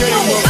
Tak